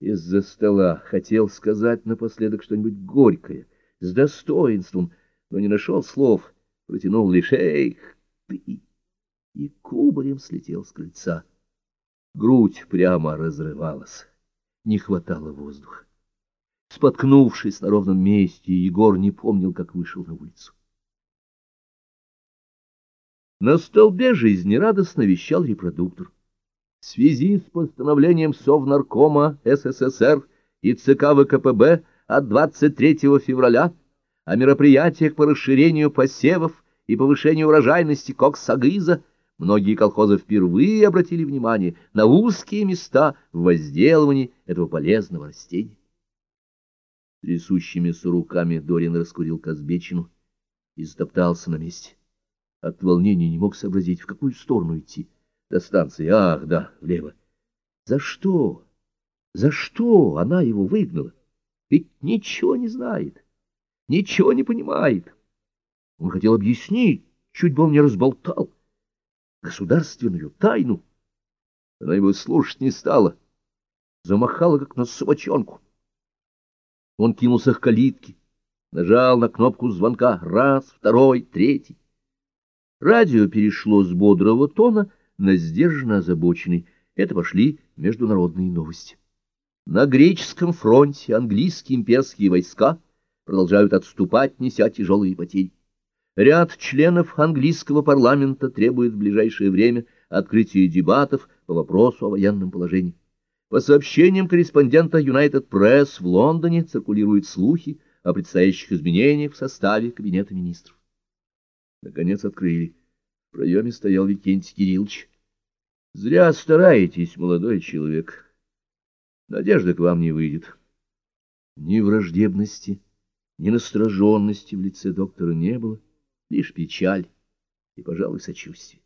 из-за стола, хотел сказать напоследок что-нибудь горькое, с достоинством, но не нашел слов, протянул лишь «Эх, ты!» и кубарем слетел с крыльца. Грудь прямо разрывалась, не хватало воздуха. Споткнувшись на ровном месте, Егор не помнил, как вышел на улицу. На столбе жизнерадостно вещал репродуктор. В связи с постановлением Совнаркома СССР и ЦК ВКПБ от 23 февраля о мероприятиях по расширению посевов и повышению урожайности коксагыза многие колхозы впервые обратили внимание на узкие места в возделывании этого полезного растения. Трясущимися руками Дорин раскурил Казбечину и стоптался на месте. От волнения не мог сообразить, в какую сторону идти. До станции, ах, да, влево. За что? За что она его выгнала? Ведь ничего не знает, ничего не понимает. Он хотел объяснить, чуть бы он не разболтал государственную тайну. Она его слушать не стала, замахала, как на собачонку. Он кинулся к калитке, нажал на кнопку звонка раз, второй, третий. Радио перешло с бодрого тона на сдержанно озабоченный. Это пошли международные новости. На греческом фронте английские имперские войска продолжают отступать, неся тяжелые потери. Ряд членов английского парламента требует в ближайшее время открытия дебатов по вопросу о военном положении. По сообщениям корреспондента United Press в Лондоне циркулируют слухи о предстоящих изменениях в составе Кабинета министров. Наконец открыли. В проеме стоял Викентий Кириллович. — Зря стараетесь, молодой человек. Надежда к вам не выйдет. Ни враждебности, ни настороженности в лице доктора не было, лишь печаль и, пожалуй, сочувствие.